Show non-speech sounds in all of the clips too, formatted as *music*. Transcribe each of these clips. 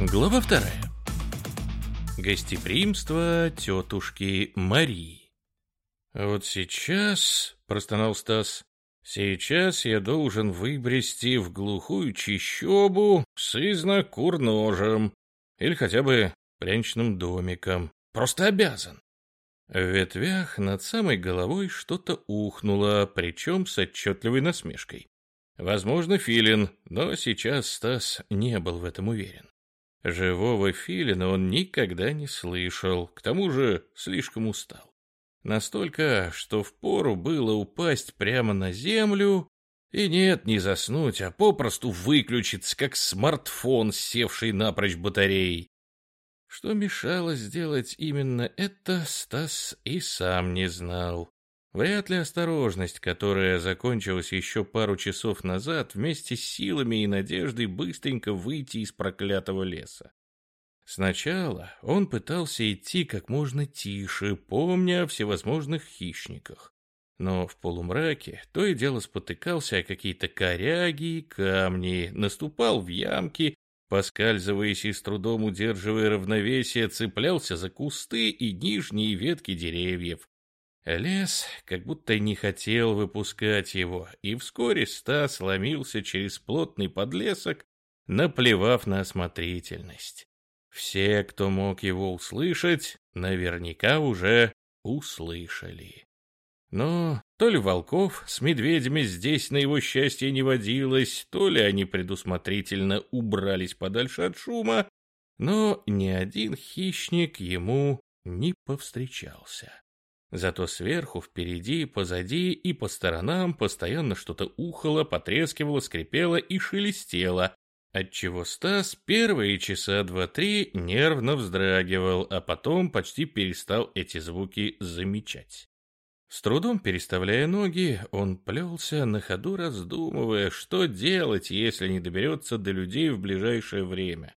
Глава вторая. Гостеприимство тетушки Марии. «Вот сейчас», — простонал Стас, — «сейчас я должен выбрести в глухую чищобу сызно курножем или хотя бы пряничным домиком. Просто обязан». В ветвях над самой головой что-то ухнуло, причем с отчетливой насмешкой. Возможно, филин, но сейчас Стас не был в этом уверен. Живого филина он никогда не слышал, к тому же слишком устал. Настолько, что впору было упасть прямо на землю, и нет, не заснуть, а попросту выключиться, как смартфон, севший напрочь батареей. Что мешало сделать именно это, Стас и сам не знал. Вряд ли осторожность, которая закончилась еще пару часов назад, вместе с силами и надеждой быстренько выйти из проклятого леса. Сначала он пытался идти как можно тише, помня о всевозможных хищниках. Но в полумраке то и дело спотыкался о какие-то коряги и камни, наступал в ямки, поскальзываясь и с трудом удерживая равновесие, цеплялся за кусты и нижние ветки деревьев, Лес как будто не хотел выпускать его, и вскоре Стас ломился через плотный подлесок, наплевав на осмотрительность. Все, кто мог его услышать, наверняка уже услышали. Но то ли волков с медведями здесь на его счастье не водилось, то ли они предусмотрительно убрались подальше от шума, но ни один хищник ему не повстречался. Зато сверху, впереди, позади и по сторонам постоянно что-то ухало, потрескивало, скрипело и шелестело, отчего Стас первые часа два-три нервно вздрагивал, а потом почти перестал эти звуки замечать. С трудом переставляя ноги, он плелся на ходу, раздумывая, что делать, если не доберется до людей в ближайшее время.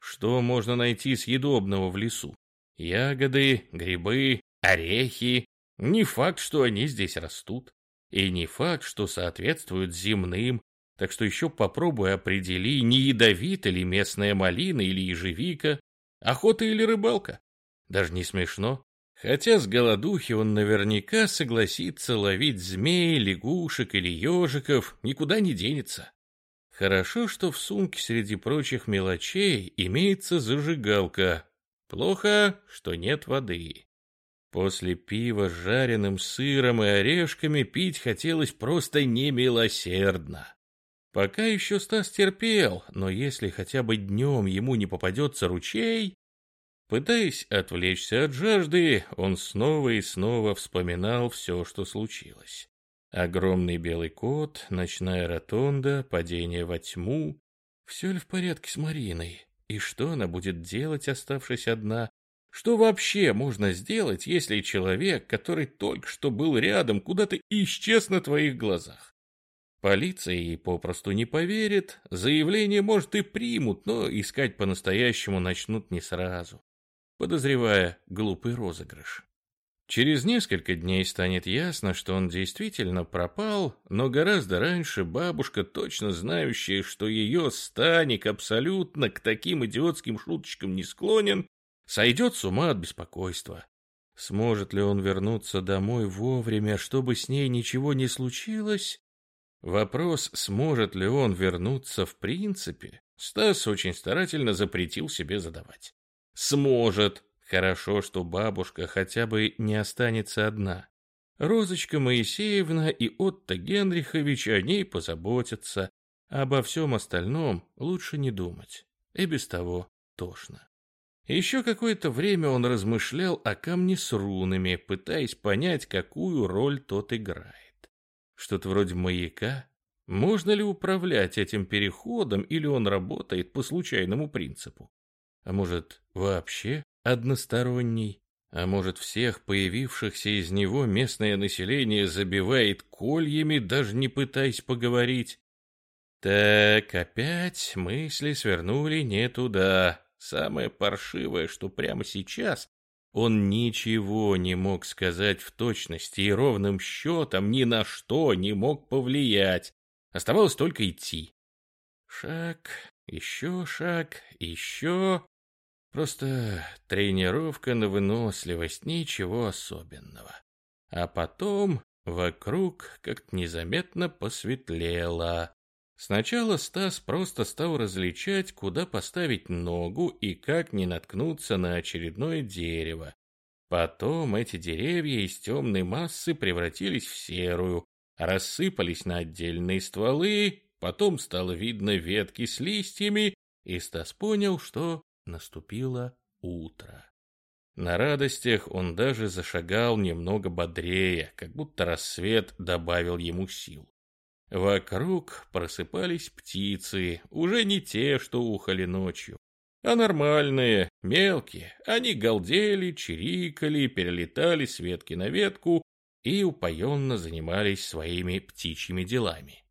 Что можно найти съедобного в лесу? Ягоды, грибы, Орехи. Не факт, что они здесь растут. И не факт, что соответствуют земным. Так что еще попробуй определи, не ядовита ли местная малина или ежевика, охота или рыбалка. Даже не смешно. Хотя с голодухи он наверняка согласится ловить змей, лягушек или ежиков, никуда не денется. Хорошо, что в сумке среди прочих мелочей имеется зажигалка. Плохо, что нет воды. После пива с жареным сыром и орешками пить хотелось просто немилосердно. Пока еще Стас терпел, но если хотя бы днем ему не попадется ручей... Пытаясь отвлечься от жажды, он снова и снова вспоминал все, что случилось. Огромный белый кот, ночная ротонда, падение во тьму. Все ли в порядке с Мариной? И что она будет делать, оставшись одна? Что вообще можно сделать, если человек, который только что был рядом, куда-то исчез на твоих глазах? Полиция ей попросту не поверит, заявление, может, и примут, но искать по-настоящему начнут не сразу, подозревая глупый розыгрыш. Через несколько дней станет ясно, что он действительно пропал, но гораздо раньше бабушка, точно знающая, что ее станик абсолютно к таким идиотским шуточкам не склонен, сойдет с ума от беспокойства. Сможет ли он вернуться домой вовремя, чтобы с ней ничего не случилось? Вопрос, сможет ли он вернуться в принципе, Стас очень старательно запретил себе задавать. Сможет. Хорошо, что бабушка хотя бы не останется одна. Розочка Моисеевна и Отто Генрихович о ней позаботятся. Обо всем остальном лучше не думать. И без того тошно. Еще какое-то время он размышлял о камне с рунами, пытаясь понять, какую роль тот играет. Что-то вроде маяка. Можно ли управлять этим переходом, или он работает по случайному принципу? А может, вообще односторонний? А может, всех появившихся из него местное население забивает кольями, даже не пытаясь поговорить? Так, опять мысли свернули не туда. Самое паршивое, что прямо сейчас он ничего не мог сказать в точности и ровным счетом ни на что не мог повлиять. Оставалось только идти. Шаг, Еще шаг, еще... Просто тренировка на выносливость, ничего особенного. А потом вокруг как-то незаметно посветлело. Сначала Стас просто стал различать, куда поставить ногу и как не наткнуться на очередное дерево. Потом эти деревья из темной массы превратились в серую, рассыпались на отдельные стволы, потом стало видно ветки с листьями, и Стас понял, что наступило утро. На радостях он даже зашагал немного бодрее, как будто рассвет добавил ему сил. Вокруг просыпались птицы, уже не те, что ухали ночью, а нормальные, мелкие. Они галдели, чирикали, перелетали с ветки на ветку и упоенно занимались своими птичьими делами.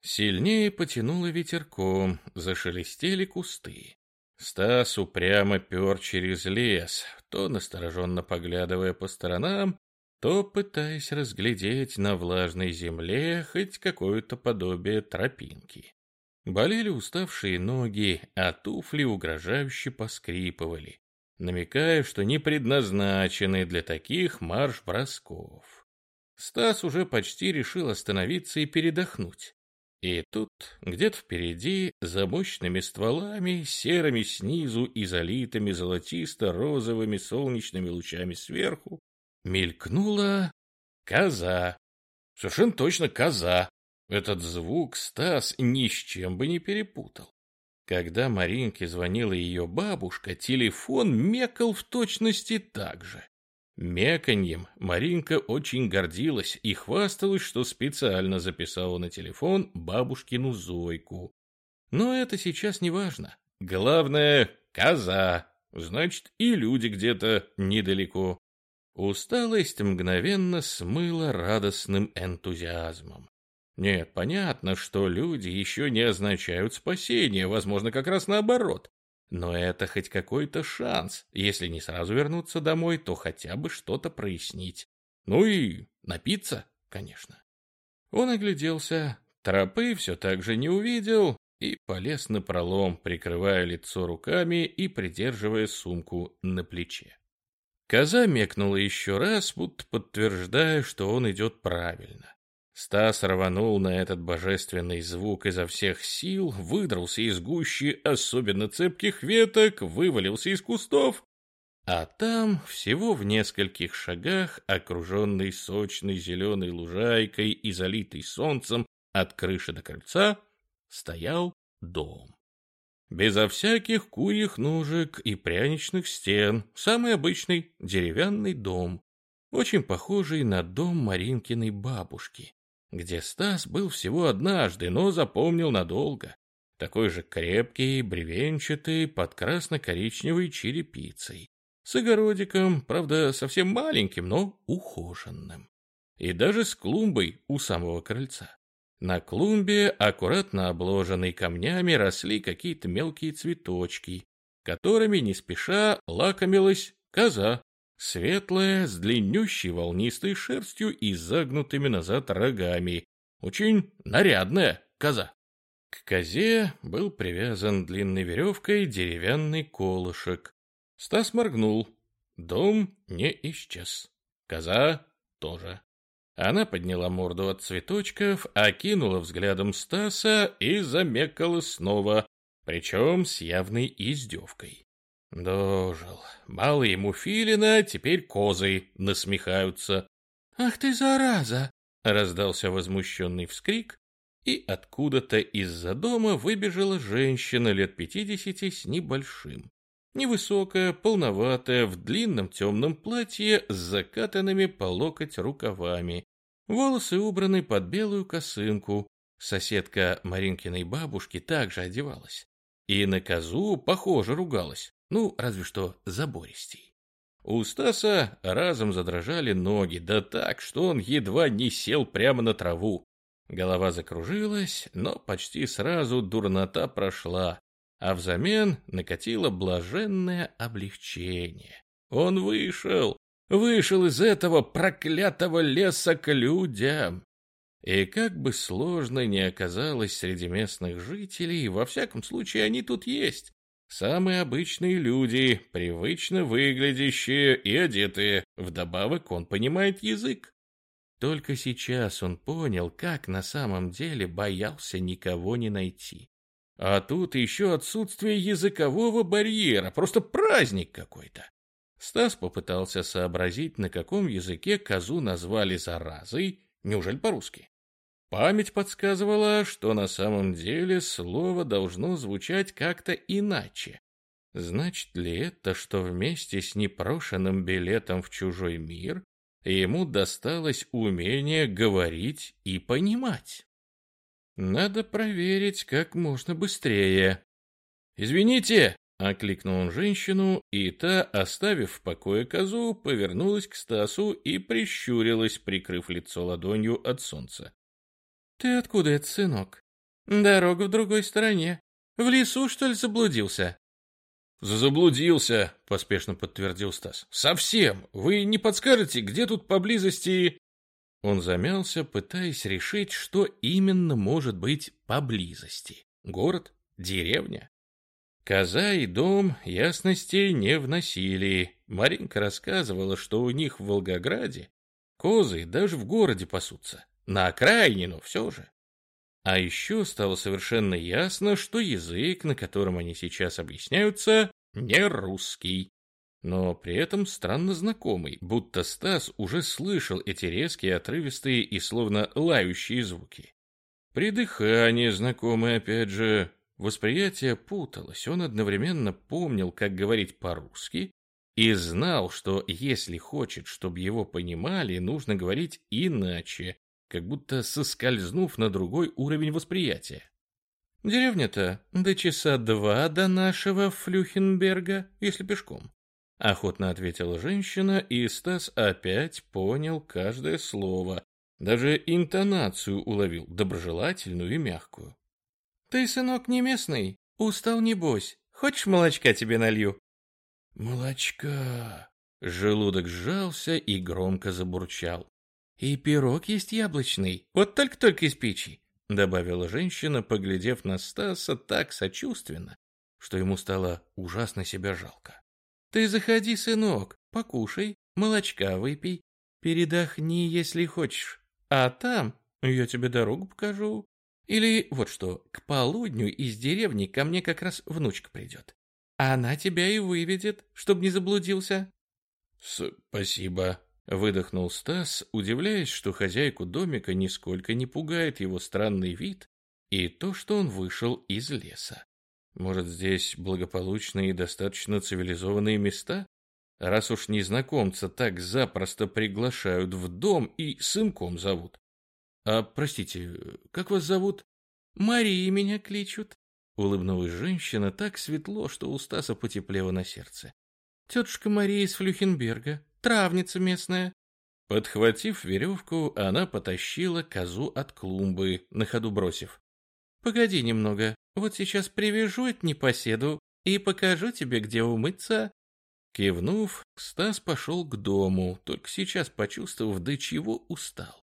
Сильнее потянуло ветерком, зашелестели кусты. Стас упрямо пер через лес, то настороженно поглядывая по сторонам, то пытаясь разглядеть на влажной земле хоть какое-то подобие тропинки. Болели уставшие ноги, а туфли угрожающе поскрипывали, намекая, что не предназначены для таких марш-бросков. Стас уже почти решил остановиться и передохнуть. И тут, где-то впереди, за мощными стволами, серыми снизу и залитыми золотисто-розовыми солнечными лучами сверху, мелькнула коза. Совершенно точно коза. Этот звук Стас ни с чем бы не перепутал. Когда Маринке звонила ее бабушка, телефон мекал в точности так же. Меканьем Маринка очень гордилась и хвасталась, что специально записала на телефон бабушкину Зойку. Но это сейчас не важно. Главное — коза, значит, и люди где-то недалеко. Усталость мгновенно смыла радостным энтузиазмом. Нет, понятно, что люди еще не означают спасение, возможно, как раз наоборот. Но это хоть какой-то шанс. Если не сразу вернуться домой, то хотя бы что-то прояснить. Ну и напиться, конечно. Он огляделся, тропы все так же не увидел и полез на пролом, прикрывая лицо руками и придерживая сумку на плече. Коза мекнула еще раз, будто подтверждая, что он идет правильно. Стас рванул на этот божественный звук изо всех сил, выдрался из гущи особенно цепких веток, вывалился из кустов, а там, всего в нескольких шагах, окруженный сочной зеленой лужайкой и залитый солнцем от крыши до крыльца, стоял дом. Безо всяких курьих ножек и пряничных стен, самый обычный деревянный дом, очень похожий на дом Маринкиной бабушки где Стас был всего однажды, но запомнил надолго. Такой же крепкий, бревенчатый, под красно-коричневой черепицей. С огородиком, правда, совсем маленьким, но ухоженным. И даже с клумбой у самого крыльца. На клумбе, аккуратно обложенной камнями, росли какие-то мелкие цветочки, которыми не спеша лакомилась коза. Светлая, с длиннющей волнистой шерстью и загнутыми назад рогами. Очень нарядная коза. К козе был привязан длинной веревкой деревянный колышек. Стас моргнул. Дом не исчез. Коза тоже. Она подняла морду от цветочков, окинула взглядом Стаса и замекала снова, причем с явной издевкой. Дожил. Мало ему филина, теперь козы насмехаются. «Ах ты, зараза!» — раздался возмущенный вскрик, и откуда-то из-за дома выбежала женщина лет пятидесяти с небольшим. Невысокая, полноватая, в длинном темном платье с закатанными по локоть рукавами. Волосы убраны под белую косынку. Соседка Маринкиной бабушки также одевалась. И на козу, похоже, ругалась. Ну, разве что забористей. У Стаса разом задрожали ноги, да так, что он едва не сел прямо на траву. Голова закружилась, но почти сразу дурнота прошла, а взамен накатило блаженное облегчение. Он вышел, вышел из этого проклятого леса к людям. И как бы сложно ни оказалось среди местных жителей, во всяком случае они тут есть. Самые обычные люди, привычно выглядящие и одетые. Вдобавок он понимает язык. Только сейчас он понял, как на самом деле боялся никого не найти. А тут еще отсутствие языкового барьера, просто праздник какой-то. Стас попытался сообразить, на каком языке козу назвали заразой, неужели по-русски? Память подсказывала, что на самом деле слово должно звучать как-то иначе. Значит ли это, что вместе с непрошенным билетом в чужой мир ему досталось умение говорить и понимать? Надо проверить как можно быстрее. «Извините!» — окликнул он женщину, и та, оставив в покое козу, повернулась к Стасу и прищурилась, прикрыв лицо ладонью от солнца. «Ты откуда это, сынок? Дорога в другой стороне. В лесу, что ли, заблудился?» «Заблудился», — поспешно подтвердил Стас. «Совсем. Вы не подскажете, где тут поблизости...» Он замялся, пытаясь решить, что именно может быть поблизости. Город? Деревня? Коза и дом ясности не вносили. Маринка рассказывала, что у них в Волгограде козы даже в городе пасутся. На окраине, но все же. А еще стало совершенно ясно, что язык, на котором они сейчас объясняются, не русский но при этом странно знакомый, будто Стас уже слышал эти резкие, отрывистые и словно лающие звуки. Придыхание знакомое опять же. Восприятие путалось, он одновременно помнил, как говорить по-русски, и знал, что если хочет, чтобы его понимали, нужно говорить иначе, как будто соскользнув на другой уровень восприятия. Деревня-то до часа два до нашего Флюхенберга, если пешком. Охотно ответила женщина, и Стас опять понял каждое слово, даже интонацию уловил, доброжелательную и мягкую. «Ты, сынок, не местный? Устал, небось. Хочешь, молочка тебе налью?» «Молочка!» Желудок сжался и громко забурчал. «И пирог есть яблочный, вот только-только из печи», добавила женщина, поглядев на Стаса так сочувственно, что ему стало ужасно себя жалко. Ты заходи, сынок, покушай, молочка выпей, передохни, если хочешь. А там я тебе дорогу покажу. Или вот что, к полудню из деревни ко мне как раз внучка придет. Она тебя и выведет, чтоб не заблудился. Спасибо, выдохнул Стас, удивляясь, что хозяйку домика нисколько не пугает его странный вид и то, что он вышел из леса. Может, здесь благополучные и достаточно цивилизованные места? Раз уж незнакомца так запросто приглашают в дом и сынком зовут. А, простите, как вас зовут? Мария меня кличут. Улыбнулась женщина так светло, что у Стаса потеплело на сердце. Тетушка Мария из Флюхенберга, травница местная. Подхватив веревку, она потащила козу от клумбы, на ходу бросив. «Погоди немного, вот сейчас привяжу эту непоседу и покажу тебе, где умыться». Кивнув, Стас пошел к дому, только сейчас почувствовав, до чего устал.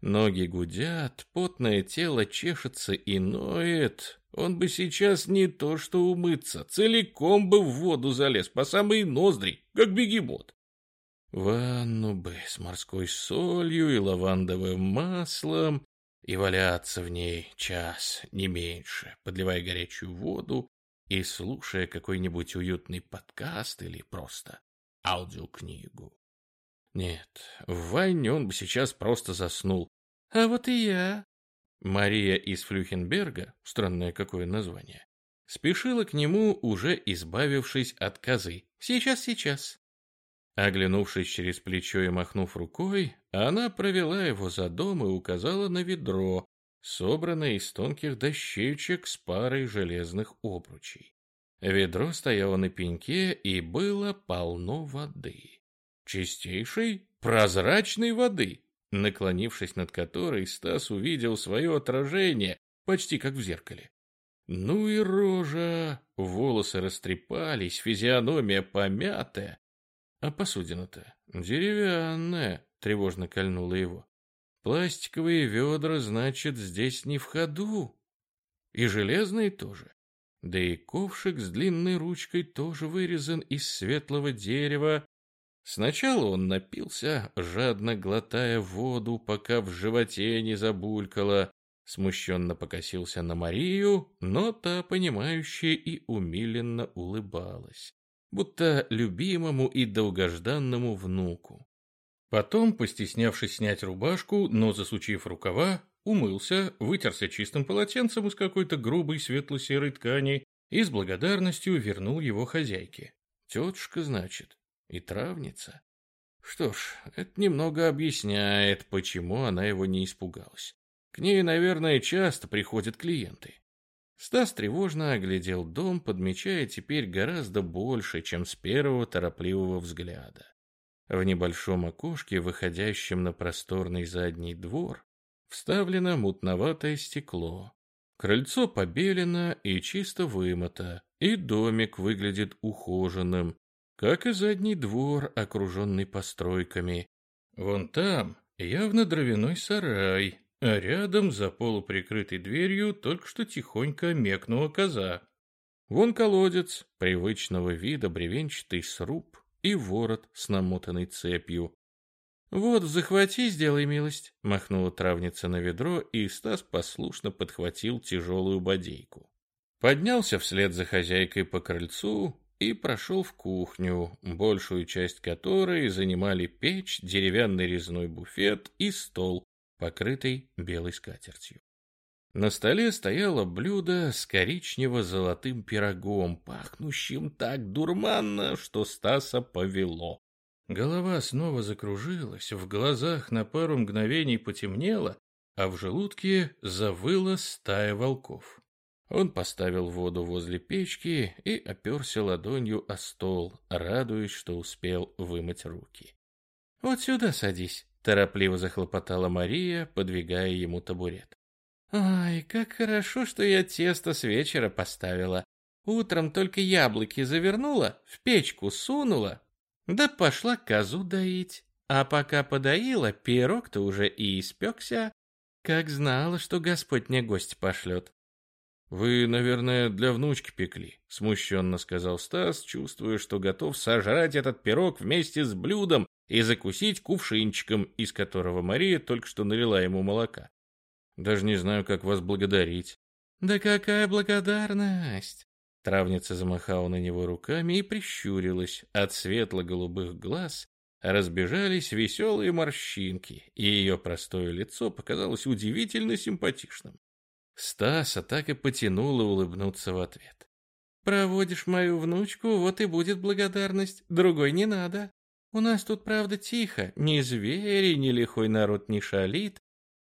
Ноги гудят, потное тело чешется и ноет. Он бы сейчас не то что умыться, целиком бы в воду залез по самые ноздри, как бегемот. Ванну бы с морской солью и лавандовым маслом, и валяться в ней час, не меньше, подливая горячую воду и слушая какой-нибудь уютный подкаст или просто аудиокнигу. Нет, в ванне он бы сейчас просто заснул. А вот и я. Мария из Флюхенберга, странное какое название, спешила к нему, уже избавившись от козы. Сейчас, сейчас. Оглянувшись через плечо и махнув рукой, она провела его за дом и указала на ведро, собранное из тонких дощечек с парой железных обручей. Ведро стояло на пеньке и было полно воды. Чистейшей, прозрачной воды, наклонившись над которой, Стас увидел свое отражение, почти как в зеркале. Ну и рожа! Волосы растрепались, физиономия помятая, а посудина-то деревянная, тревожно кольнула его. Пластиковые ведра, значит, здесь не в ходу. И железные тоже. Да и ковшик с длинной ручкой тоже вырезан из светлого дерева. Сначала он напился, жадно глотая воду, пока в животе не забулькало. Смущенно покосился на Марию, но та, понимающая и умиленно улыбалась, будто любимому и долгожданному внуку. Потом, постеснявшись снять рубашку, но засучив рукава, умылся, вытерся чистым полотенцем из какой-то грубой светло-серой ткани и с благодарностью вернул его хозяйке. Тетушка, значит, и травница. Что ж, это немного объясняет, почему она его не испугалась. К ней, наверное, часто приходят клиенты. Стас тревожно оглядел дом, подмечая теперь гораздо больше, чем с первого торопливого взгляда. В небольшом окошке, выходящем на просторный задний двор, вставлено мутноватое стекло. Крыльцо побелено и чисто вымыто, и домик выглядит ухоженным, как и задний двор, окруженный постройками. Вон там явно дровяной сарай, а рядом, за полуприкрытой дверью, только что тихонько мекнула коза. Вон колодец, привычного вида бревенчатый сруб, и ворот с намотанной цепью. «Вот, захвати, сделай милость», — махнула травница на ведро, и Стас послушно подхватил тяжелую бодейку. Поднялся вслед за хозяйкой по крыльцу и прошел в кухню, большую часть которой занимали печь, деревянный резной буфет и стол, покрытый белой скатертью. На столе стояло блюдо с коричнево-золотым пирогом, пахнущим так дурманно, что Стаса повело. Голова снова закружилась, в глазах на пару мгновений потемнело, а в желудке завыла стая волков. Он поставил воду возле печки и оперся ладонью о стол, радуясь, что успел вымыть руки. «Вот сюда садись», — торопливо захлопотала Мария, подвигая ему табурет. «Ай, как хорошо, что я тесто с вечера поставила. Утром только яблоки завернула, в печку сунула, да пошла козу доить. А пока подоила, пирог-то уже и испекся. Как знала, что Господь мне гость пошлет». «Вы, наверное, для внучки пекли», — смущенно сказал Стас, чувствуя, что готов сожрать этот пирог вместе с блюдом и закусить кувшинчиком, из которого Мария только что налила ему молока. Даже не знаю, как вас благодарить. Да какая благодарность? Травница замахала на него руками и прищурилась. От светло-голубых глаз разбежались веселые морщинки, и ее простое лицо показалось удивительно симпатичным. Стаса так и потянуло улыбнуться в ответ. «Проводишь мою внучку, вот и будет благодарность, другой не надо. У нас тут, правда, тихо, ни звери, ни лихой народ не шалит,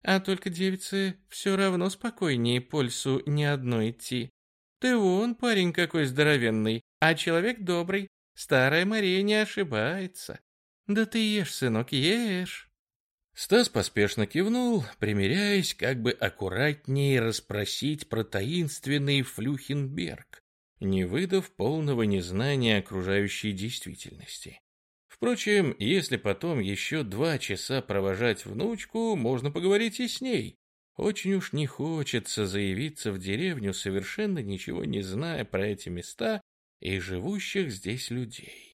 а только девице все равно спокойнее по лесу ни одной идти. Ты вон, парень какой здоровенный, а человек добрый. Старая Мария не ошибается. Да ты ешь, сынок, ешь. Стас поспешно кивнул, примиряясь, как бы аккуратнее расспросить про таинственный Флюхенберг, не выдав полного незнания окружающей действительности. Впрочем, если потом еще два часа провожать внучку, можно поговорить и с ней. Очень уж не хочется заявиться в деревню, совершенно ничего не зная про эти места и живущих здесь людей.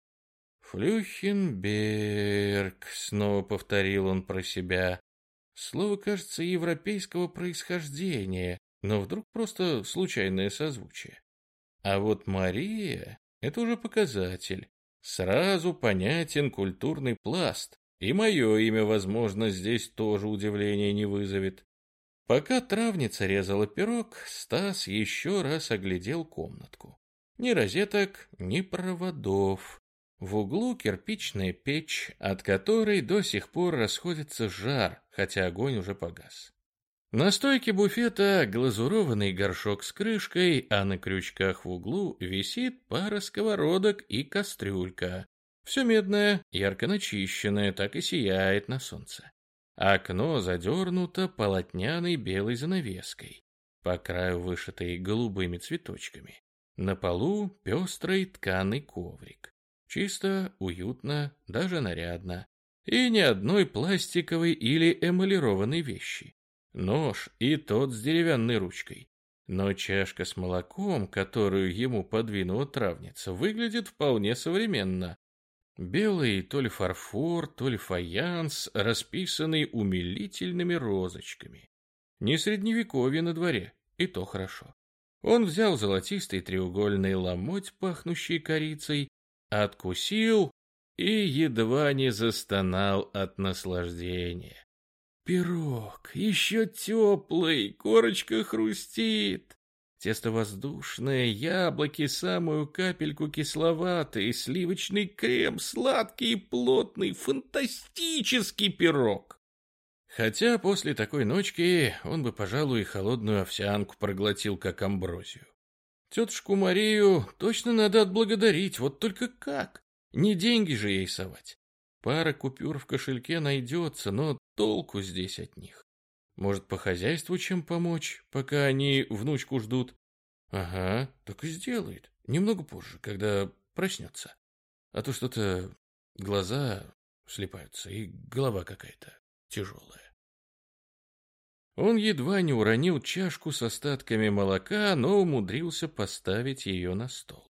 «Флюхенберг», — снова повторил он про себя. Слово, кажется, европейского происхождения, но вдруг просто случайное созвучие. А вот Мария — это уже показатель. Сразу понятен культурный пласт, и мое имя, возможно, здесь тоже удивления не вызовет. Пока травница резала пирог, Стас еще раз оглядел комнатку. Ни розеток, ни проводов. В углу кирпичная печь, от которой до сих пор расходится жар, хотя огонь уже погас. На стойке буфета глазурованный горшок с крышкой, а на крючках в углу висит пара сковородок и кастрюлька. Все медное, ярко начищенное, так и сияет на солнце. Окно задернуто полотняной белой занавеской, по краю вышитой голубыми цветочками. На полу пестрый тканый коврик. Чисто, уютно, даже нарядно. и ни одной пластиковой или эмалированной вещи. Нож и тот с деревянной ручкой. Но чашка с молоком, которую ему подвинула травница, выглядит вполне современно. Белый то ли фарфор, то ли фаянс, расписанный умилительными розочками. Не средневековье на дворе, и то хорошо. Он взял золотистый треугольный ломоть, пахнущий корицей, откусил и едва не застонал от наслаждения. Пирог, еще теплый, корочка хрустит. Тесто воздушное, яблоки самую капельку кисловатые, сливочный крем, сладкий и плотный, фантастический пирог. Хотя после такой ночки он бы, пожалуй, холодную овсянку проглотил, как амброзию. Тетушку Марию точно надо отблагодарить, вот только как? Не деньги же ей совать. Пара купюр в кошельке найдется, но толку здесь от них. Может, по хозяйству чем помочь, пока они внучку ждут? Ага, так и сделает. Немного позже, когда проснется. А то что-то глаза слепаются и голова какая-то тяжелая. Он едва не уронил чашку с остатками молока, но умудрился поставить ее на стол.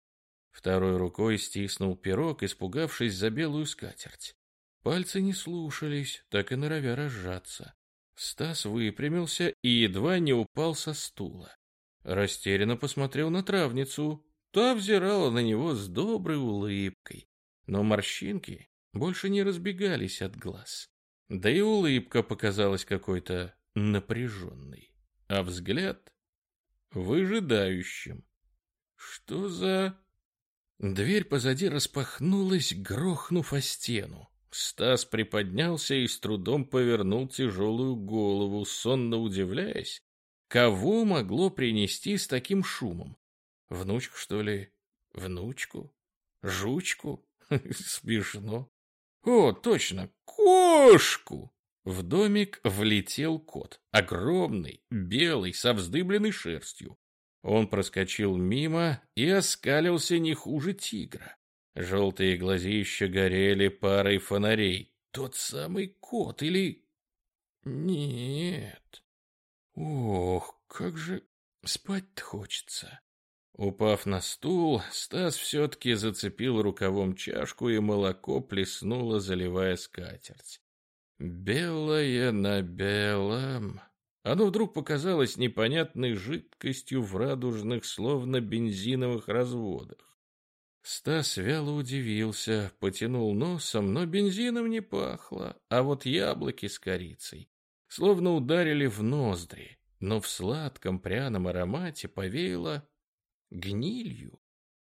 Второй рукой стиснул пирог, испугавшись за белую скатерть. Пальцы не слушались, так и норовя разжаться. Стас выпрямился и едва не упал со стула. Растерянно посмотрел на травницу. Та взирала на него с доброй улыбкой, но морщинки больше не разбегались от глаз. Да и улыбка показалась какой-то напряженной, а взгляд — выжидающим. Что за... Дверь позади распахнулась, грохнув о стену. Стас приподнялся и с трудом повернул тяжелую голову, сонно удивляясь, кого могло принести с таким шумом. Внучку, что ли? Внучку? Жучку? *laughs* Смешно. О, точно, кошку! В домик влетел кот, огромный, белый, со вздыбленной шерстью. Он проскочил мимо и оскалился не хуже тигра. Желтые глазища горели парой фонарей. Тот самый кот или... Нет. Ох, как же спать-то хочется. Упав на стул, Стас все-таки зацепил рукавом чашку, и молоко плеснуло, заливая скатерть. Белое на белом. Оно вдруг показалось непонятной жидкостью в радужных, словно бензиновых разводах. Стас вяло удивился, потянул носом, но бензином не пахло, а вот яблоки с корицей словно ударили в ноздри, но в сладком пряном аромате повеяло гнилью.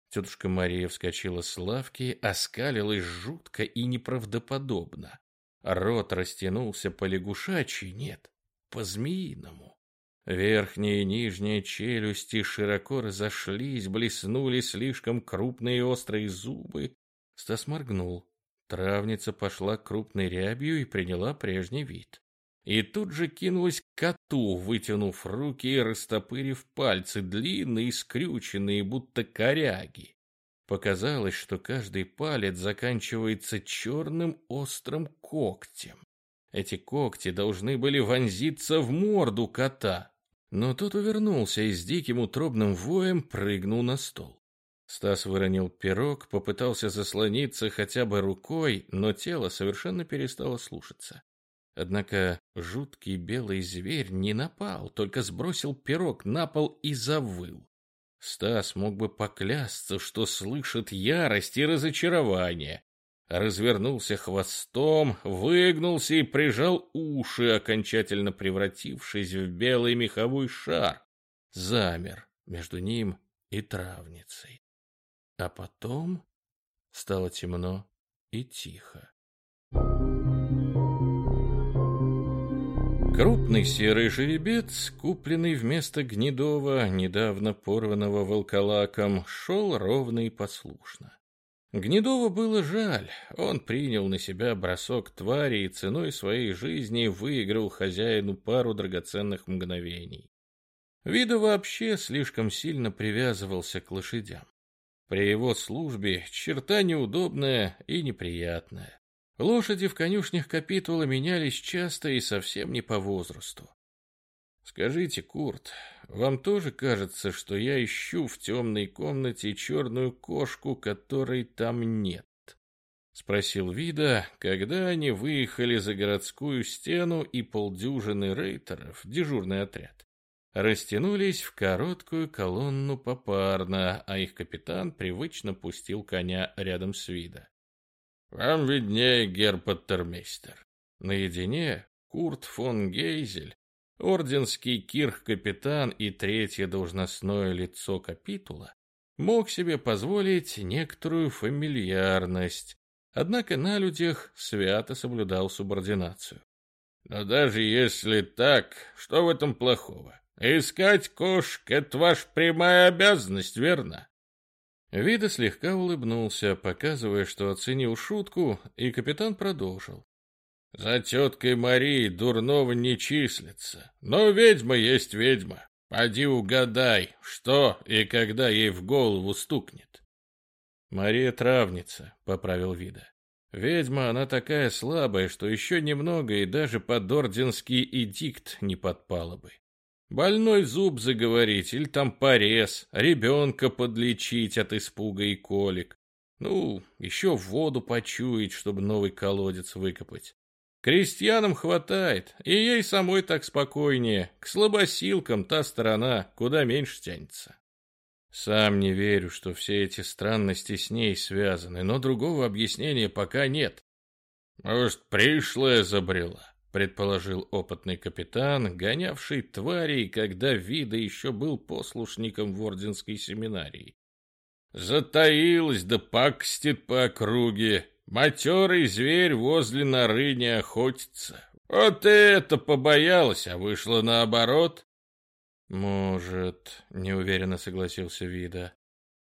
Тетушка Мария вскочила с лавки, оскалилась жутко и неправдоподобно. Рот растянулся по лягушачьи, нет, по змеиному. Верхняя и нижняя челюсти широко разошлись, блеснули слишком крупные острые зубы. Стас моргнул. Травница пошла крупной рябью и приняла прежний вид. И тут же кинулась к коту, вытянув руки и растопырив пальцы, длинные, скрюченные, будто коряги. Показалось, что каждый палец заканчивается черным острым когтем. Эти когти должны были вонзиться в морду кота. Но тот увернулся и с диким утробным воем прыгнул на стол. Стас выронил пирог, попытался заслониться хотя бы рукой, но тело совершенно перестало слушаться. Однако жуткий белый зверь не напал, только сбросил пирог на пол и завыл. Стас мог бы поклясться, что слышит ярость и разочарование, развернулся хвостом, выгнулся и прижал уши, окончательно превратившись в белый меховой шар. Замер между ним и травницей. А потом стало темно и тихо. Крупный серый жеребец, купленный вместо гнедого, недавно порванного волколаком, шел ровно и послушно. Гнедова было жаль, он принял на себя бросок твари и ценой своей жизни выиграл хозяину пару драгоценных мгновений. Вида вообще слишком сильно привязывался к лошадям. При его службе черта неудобная и неприятная. Лошади в конюшнях капитула менялись часто и совсем не по возрасту. Скажите, Курт, вам тоже кажется, что я ищу в темной комнате черную кошку, которой там нет? Спросил Вида, когда они выехали за городскую стену и полдюжины рейтеров, дежурный отряд, растянулись в короткую колонну попарно, а их капитан привычно пустил коня рядом с Вида. «Вам виднее, герпоттермейстер». Наедине Курт фон Гейзель орденский кирх-капитан и третье должностное лицо капитула, мог себе позволить некоторую фамильярность, однако на людях свято соблюдал субординацию. Но даже если так, что в этом плохого? Искать кошек — это ваша прямая обязанность, верно? Вида слегка улыбнулся, показывая, что оценил шутку, и капитан продолжил. За теткой Марией дурного не числится. Но ведьма есть ведьма. Поди угадай, что и когда ей в голову стукнет. Мария травница, поправил Вида. Ведьма, она такая слабая, что еще немного и даже под орденский эдикт не подпала бы. Больной зуб заговорить или там порез, ребенка подлечить от испуга и колик. Ну, еще воду почуять, чтобы новый колодец выкопать. Крестьянам хватает, и ей самой так спокойнее. К слабосилкам та сторона куда меньше тянется. Сам не верю, что все эти странности с ней связаны, но другого объяснения пока нет. Может, пришлая забрела, предположил опытный капитан, гонявший тварей, когда Вида еще был послушником в орденской семинарии. Затаилась да пакстит по округе, Матерый зверь возле норы не охотится. Вот это побоялась, а вышло наоборот. Может, неуверенно согласился Вида.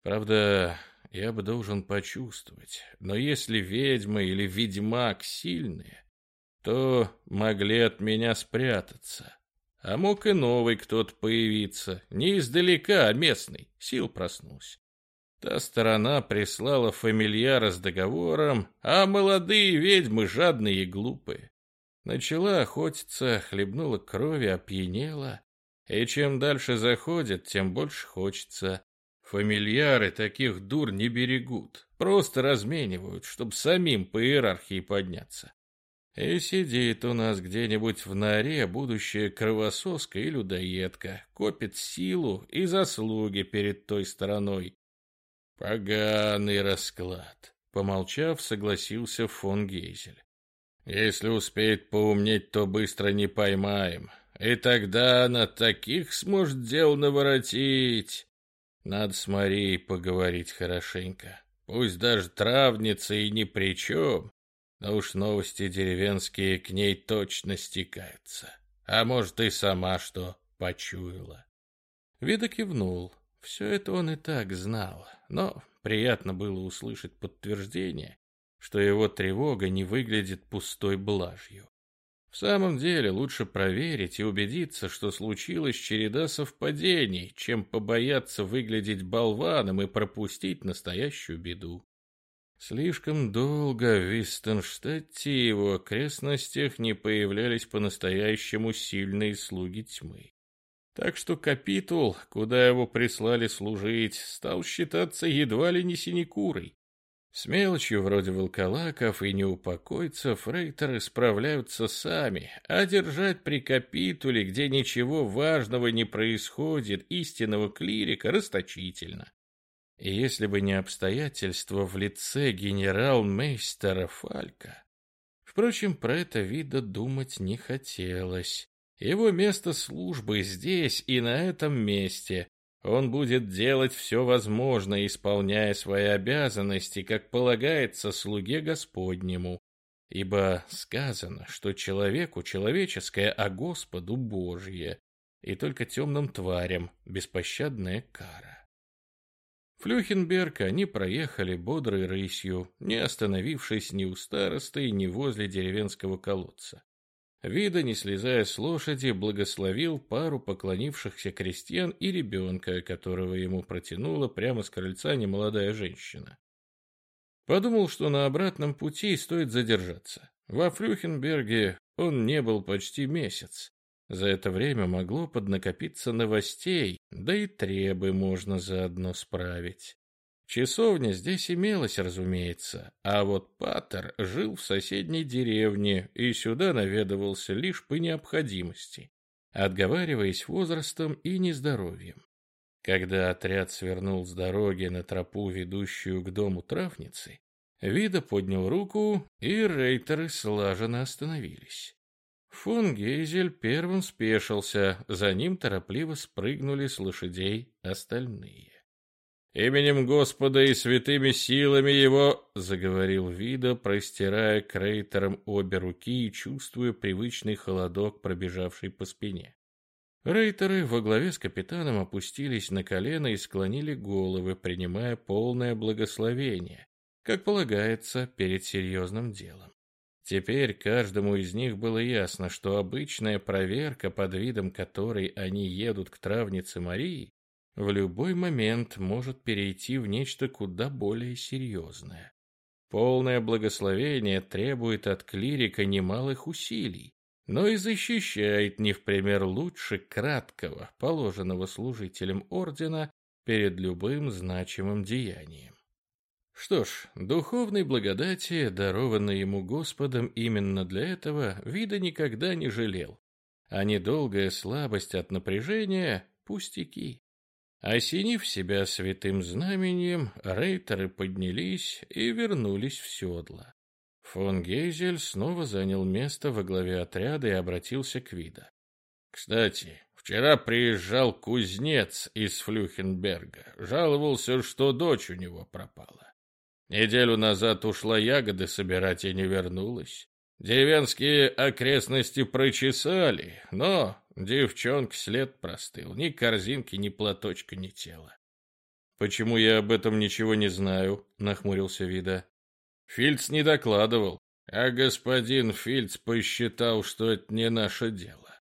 Правда, я бы должен почувствовать. Но если ведьма или ведьмак сильные, то могли от меня спрятаться. А мог и новый кто-то появиться, не издалека, а местный. Сил проснулся. Та сторона прислала фамильяра с договором, а молодые ведьмы жадные и глупые. Начала охотиться, хлебнула крови, опьянела. И чем дальше заходит, тем больше хочется. Фамильяры таких дур не берегут, просто разменивают, чтобы самим по иерархии подняться. И сидит у нас где-нибудь в норе будущая кровососка и людоедка, копит силу и заслуги перед той стороной, Поганый расклад. Помолчав, согласился фон Гейзель. Если успеет поумнеть, то быстро не поймаем. И тогда она таких сможет дел наворотить. Надо с Марией поговорить хорошенько. Пусть даже травница и ни при чем, но уж новости деревенские к ней точно стекаются. А может, и сама что почуяла. Вида кивнул. Все это он и так знал но приятно было услышать подтверждение, что его тревога не выглядит пустой блажью. В самом деле лучше проверить и убедиться, что случилась череда совпадений, чем побояться выглядеть болваном и пропустить настоящую беду. Слишком долго в Вистенштадте и его окрестностях не появлялись по-настоящему сильные слуги тьмы. Так что капитул, куда его прислали служить, стал считаться едва ли не синекурой. С мелочью вроде волколаков и неупокойцев рейтеры справляются сами, а держать при капитуле, где ничего важного не происходит, истинного клирика расточительно. И если бы не обстоятельства в лице генерал-мейстера Фалька... Впрочем, про это вида думать не хотелось. Его место службы здесь и на этом месте. Он будет делать все возможное, исполняя свои обязанности, как полагается слуге Господнему. Ибо сказано, что человеку человеческое, а Господу Божье, и только темным тварям беспощадная кара. Флюхенберг они проехали бодрой рысью, не остановившись ни у старосты, ни возле деревенского колодца. Вида, не слезая с лошади, благословил пару поклонившихся крестьян и ребенка, которого ему протянула прямо с крыльца немолодая женщина. Подумал, что на обратном пути стоит задержаться. Во Флюхенберге он не был почти месяц. За это время могло поднакопиться новостей, да и требы можно заодно справить. Часовня здесь имелась, разумеется, а вот Паттер жил в соседней деревне и сюда наведывался лишь по необходимости, отговариваясь возрастом и нездоровьем. Когда отряд свернул с дороги на тропу, ведущую к дому травницы, Вида поднял руку, и рейтеры слаженно остановились. Фон Гейзель первым спешился, за ним торопливо спрыгнули с лошадей остальные. «Именем Господа и святыми силами его!» — заговорил Вида, простирая к рейтерам обе руки и чувствуя привычный холодок, пробежавший по спине. Рейтеры во главе с капитаном опустились на колено и склонили головы, принимая полное благословение, как полагается перед серьезным делом. Теперь каждому из них было ясно, что обычная проверка, под видом которой они едут к травнице Марии, в любой момент может перейти в нечто куда более серьезное. Полное благословение требует от клирика немалых усилий, но и защищает не в пример лучше краткого, положенного служителем ордена перед любым значимым деянием. Что ж, духовной благодати, дарованной ему Господом именно для этого, вида никогда не жалел, а недолгая слабость от напряжения — пустяки. Осенив себя святым знаменем, рейтеры поднялись и вернулись в седло. Фон Гейзель снова занял место во главе отряда и обратился к Вида. «Кстати, вчера приезжал кузнец из Флюхенберга. Жаловался, что дочь у него пропала. Неделю назад ушла ягоды собирать и не вернулась. Деревенские окрестности прочесали, но девчонка след простыл. Ни корзинки, ни платочка, ни тела. «Почему я об этом ничего не знаю?» — нахмурился Вида. Фильц не докладывал, а господин Фильц посчитал, что это не наше дело.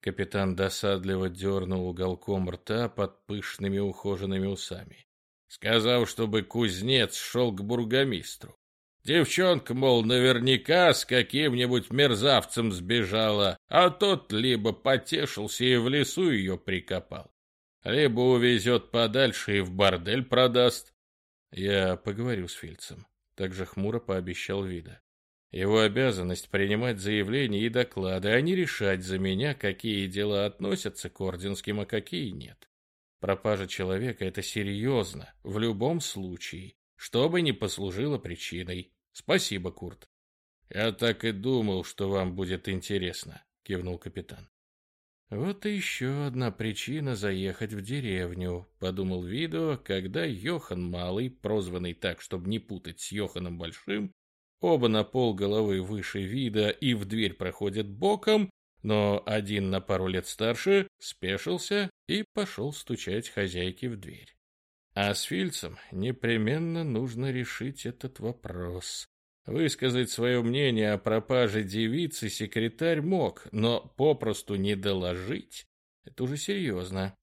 Капитан досадливо дернул уголком рта под пышными ухоженными усами. Сказал, чтобы кузнец шел к бургомистру. Девчонка, мол, наверняка с каким-нибудь мерзавцем сбежала, а тот либо потешился и в лесу ее прикопал, либо увезет подальше и в бордель продаст. Я поговорю с Фильцем также хмуро пообещал Вида. Его обязанность принимать заявления и доклады, а не решать за меня, какие дела относятся к орденским, а какие нет. Пропажа человека — это серьезно, в любом случае, что бы ни послужило причиной. Спасибо, Курт. Я так и думал, что вам будет интересно, кивнул капитан. «Вот и еще одна причина заехать в деревню», — подумал Видо, когда Йохан Малый, прозванный так, чтобы не путать с Йоханом Большим, оба на пол головы выше вида и в дверь проходят боком, но один на пару лет старше, спешился и пошел стучать хозяйке в дверь. А с Фильцем непременно нужно решить этот вопрос. Высказать свое мнение о пропаже девицы секретарь мог, но попросту не доложить — это уже серьезно.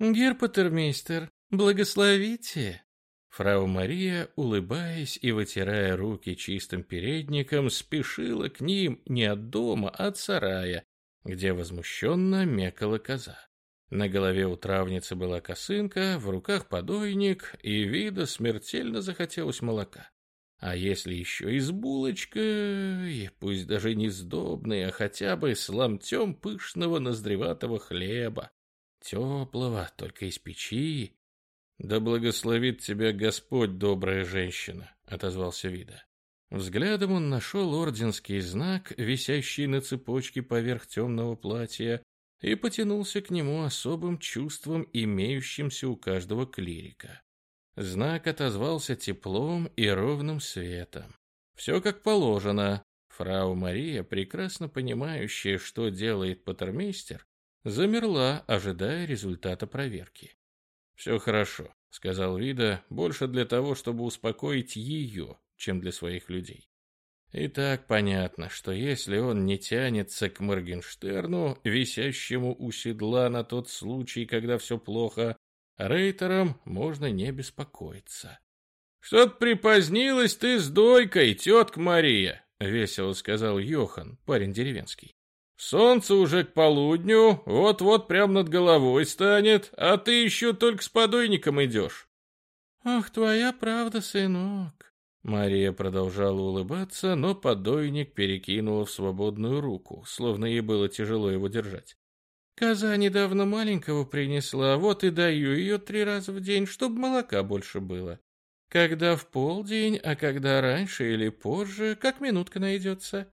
«Герпатермейстер, благословите!» Фрау Мария, улыбаясь и вытирая руки чистым передником, спешила к ним не от дома, а от сарая, где возмущенно мекала коза. На голове у травницы была косынка, в руках подойник, и вида смертельно захотелось молока. А если еще и с булочкой, пусть даже не сдобной, а хотя бы с ломтем пышного ноздреватого хлеба, теплого, только из печи. «Да благословит тебя Господь, добрая женщина», — отозвался Вида. Взглядом он нашел орденский знак, висящий на цепочке поверх темного платья, и потянулся к нему особым чувством, имеющимся у каждого клирика. Знак отозвался теплом и ровным светом. Все как положено. Фрау Мария, прекрасно понимающая, что делает патермейстер, замерла, ожидая результата проверки. «Все хорошо», — сказал Вида, больше для того, чтобы успокоить ее, чем для своих людей. И так понятно, что если он не тянется к Моргенштерну, висящему у седла на тот случай, когда все плохо, Рейтерам можно не беспокоиться. Что-то припозднилась ты с дойкой, тетка Мария, весело сказал Йохан, парень деревенский. Солнце уже к полудню, вот-вот прямо над головой станет, а ты еще только с подойником идешь. Ах, твоя правда, сынок. Мария продолжала улыбаться, но подойник перекинула в свободную руку, словно ей было тяжело его держать. Коза недавно маленького принесла, вот и даю ее три раза в день, чтобы молока больше было. Когда в полдень, а когда раньше или позже, как минутка найдется.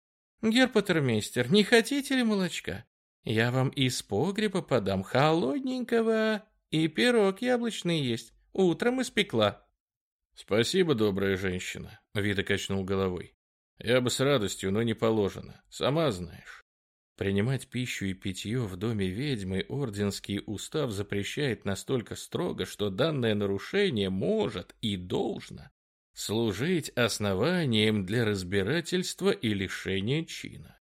Герпатермейстер, не хотите ли молочка? Я вам из погреба подам холодненького, и пирог яблочный есть. Утром испекла. Спасибо, добрая женщина, Вида качнул головой. Я бы с радостью, но не положено. Сама знаешь. Принимать пищу и питье в доме ведьмы орденский устав запрещает настолько строго, что данное нарушение может и должно служить основанием для разбирательства и лишения чина.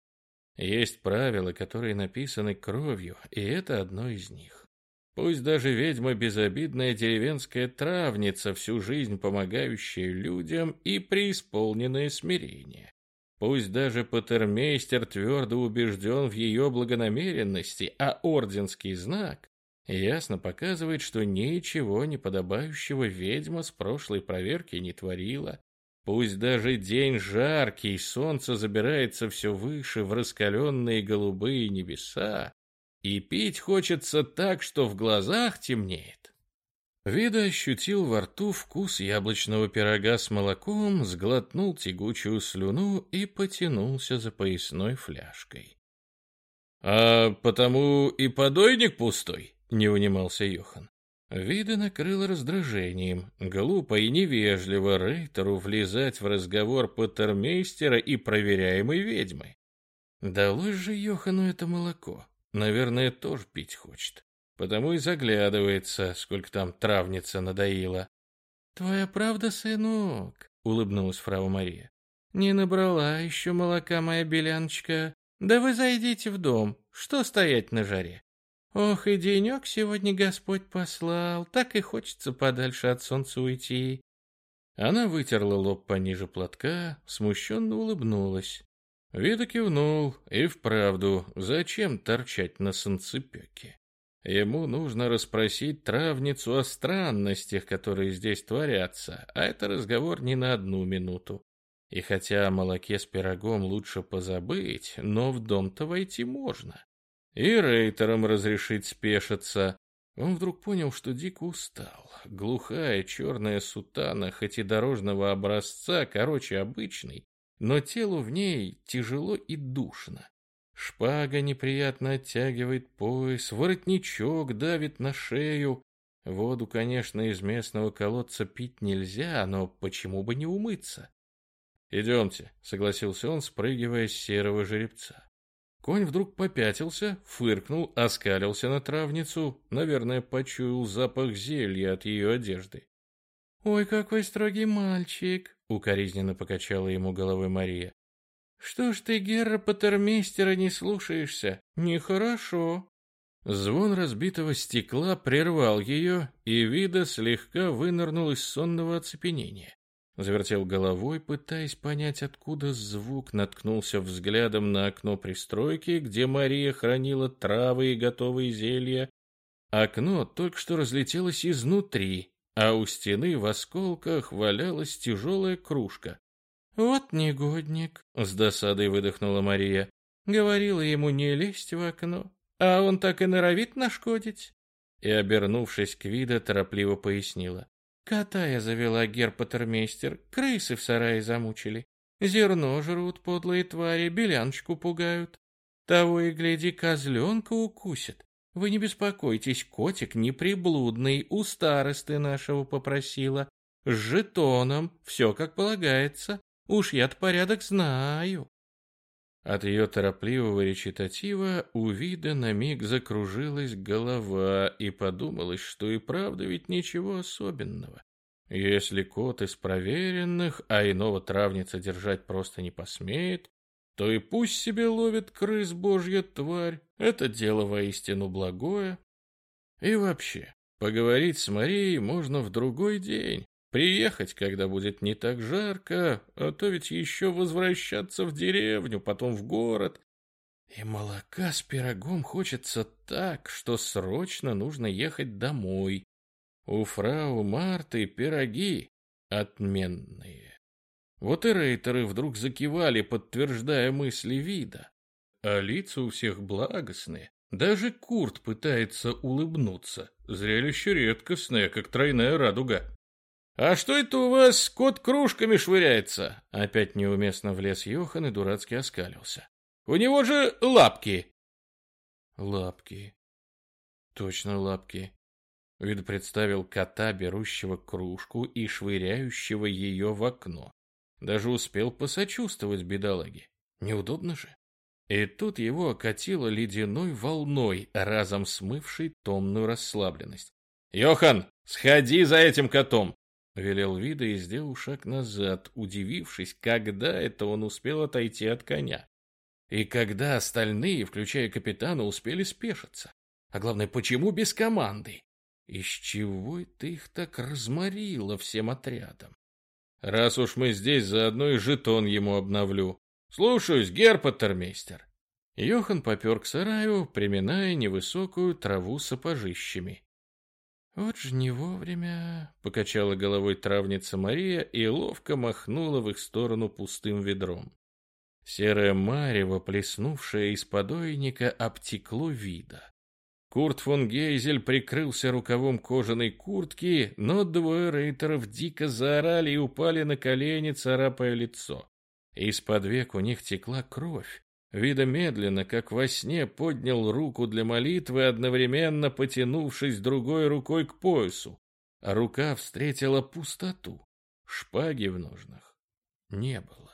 Есть правила, которые написаны кровью, и это одно из них. Пусть даже ведьма безобидная деревенская травница, всю жизнь помогающая людям и преисполненное смирение. Пусть даже патермейстер твердо убежден в ее благонамеренности, а орденский знак ясно показывает, что ничего неподобающего ведьма с прошлой проверки не творила. Пусть даже день жаркий, солнце забирается все выше в раскаленные голубые небеса, и пить хочется так, что в глазах темнеет. Вида ощутил во рту вкус яблочного пирога с молоком, сглотнул тягучую слюну и потянулся за поясной фляжкой. «А потому и подойник пустой?» — не унимался Йохан. Вида накрыло раздражением. Глупо и невежливо Рейтеру влезать в разговор патермейстера и проверяемой ведьмы. Далось же Йохану это молоко. Наверное, тоже пить хочет потому и заглядывается, сколько там травница надоила. «Твоя правда, сынок?» — улыбнулась фрау Мария. «Не набрала еще молока моя беляночка. Да вы зайдите в дом, что стоять на жаре? Ох, и денек сегодня Господь послал, так и хочется подальше от солнца уйти». Она вытерла лоб пониже платка, смущенно улыбнулась. Вида кивнул, и вправду, зачем торчать на солнцепеке? Ему нужно расспросить травницу о странностях, которые здесь творятся, а это разговор не на одну минуту. И хотя о молоке с пирогом лучше позабыть, но в дом-то войти можно. И рейтерам разрешить спешиться. Он вдруг понял, что дико устал. Глухая черная сутана, хоть и дорожного образца, короче, обычный, но телу в ней тяжело и душно. Шпага неприятно оттягивает пояс, воротничок давит на шею. Воду, конечно, из местного колодца пить нельзя, но почему бы не умыться? «Идемте», — согласился он, спрыгивая с серого жеребца. Конь вдруг попятился, фыркнул, оскалился на травницу, наверное, почуял запах зелья от ее одежды. «Ой, какой строгий мальчик!» — укоризненно покачала ему головой Мария. Что ж ты, Герра Патермейстера, не слушаешься? Нехорошо. Звон разбитого стекла прервал ее, и Вида слегка вынырнул из сонного оцепенения. Завертел головой, пытаясь понять, откуда звук, наткнулся взглядом на окно пристройки, где Мария хранила травы и готовые зелья. Окно только что разлетелось изнутри, а у стены в осколках валялась тяжелая кружка. «Вот негодник», — с досадой выдохнула Мария. Говорила ему не лезть в окно, а он так и норовит нашкодить. И, обернувшись к вида, торопливо пояснила. Кота я завела, герпатермейстер, крысы в сарае замучили. Зерно жрут подлые твари, беляночку пугают. Того и гляди, козленка укусит. Вы не беспокойтесь, котик неприблудный, у старосты нашего попросила. С жетоном, все как полагается. Уж я-то порядок знаю. От ее торопливого речитатива у вида на миг закружилась голова и подумалось, что и правда ведь ничего особенного. Если кот из проверенных, а иного травница держать просто не посмеет, то и пусть себе ловит крыс божья тварь, это дело воистину благое. И вообще, поговорить с Марией можно в другой день, Приехать, когда будет не так жарко, а то ведь еще возвращаться в деревню, потом в город. И молока с пирогом хочется так, что срочно нужно ехать домой. У фрау Марты пироги отменные. Вот и рейтеры вдруг закивали, подтверждая мысли вида. А лица у всех благостные. Даже Курт пытается улыбнуться. Зрелище редкостное, как тройная радуга. «А что это у вас кот кружками швыряется?» Опять неуместно влез Йохан и дурацки оскалился. «У него же лапки!» «Лапки. Точно лапки». Вид представил кота, берущего кружку и швыряющего ее в окно. Даже успел посочувствовать бедолаге. Неудобно же. И тут его окатило ледяной волной, разом смывшей томную расслабленность. «Йохан, сходи за этим котом!» Велел Вида и сделал шаг назад, удивившись, когда это он успел отойти от коня. И когда остальные, включая капитана, успели спешиться. А главное, почему без команды? Из чего это их так разморило всем отрядом? Раз уж мы здесь, заодно и жетон ему обновлю. Слушаюсь, герпатермейстер. Йохан попер к сараю, приминая невысокую траву сапожищами. «Вот же не вовремя!» — покачала головой травница Мария и ловко махнула в их сторону пустым ведром. Серое марево, плеснувшее из подойника, обтекло вида. Курт фон Гейзель прикрылся рукавом кожаной куртки, но двое рейтеров дико заорали и упали на колени, царапая лицо. Из-под век у них текла кровь, Вида медленно, как во сне, поднял руку для молитвы, одновременно потянувшись другой рукой к поясу. А рука встретила пустоту. Шпаги в ножнах не было.